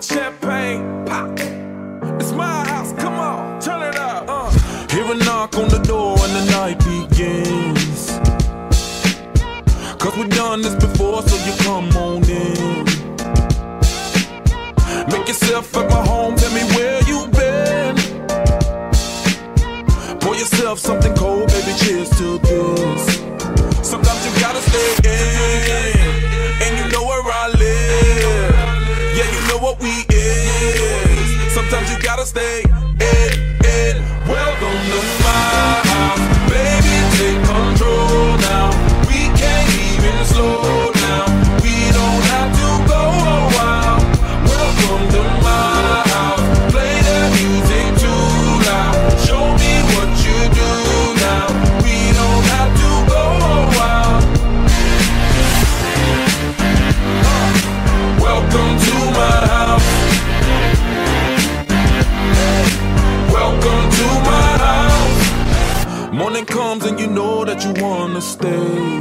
with champagne. Pop. It's my house, come on, turn it up. Uh. Hear a knock on the door and the night begins. Cause we done this before, so you come on in. Make yourself at my home, tell me where you been. Pour yourself something cold, baby, cheers to this. Sometimes you gotta stay. Sometimes you gotta stay. comes and you know that you wanna stay.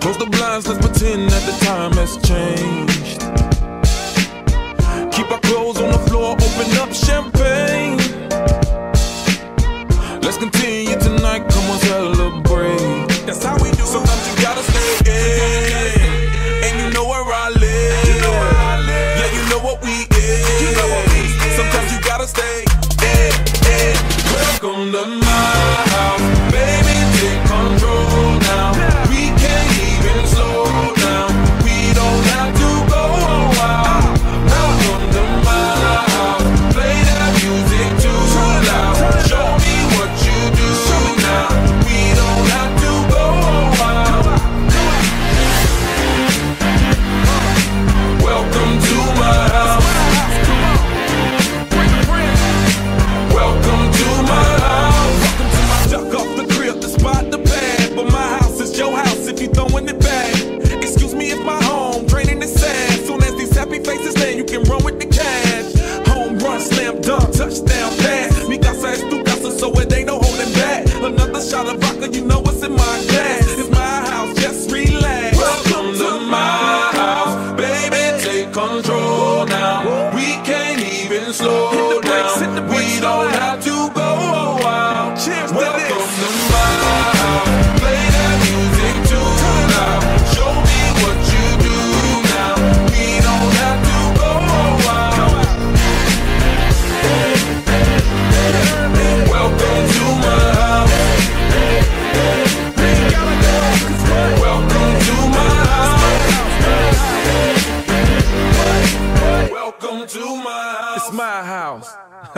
Close the blinds, let's pretend that the time has changed. Keep our clothes on the floor, open up champagne. Let's continue tonight, come on, celebrate. You know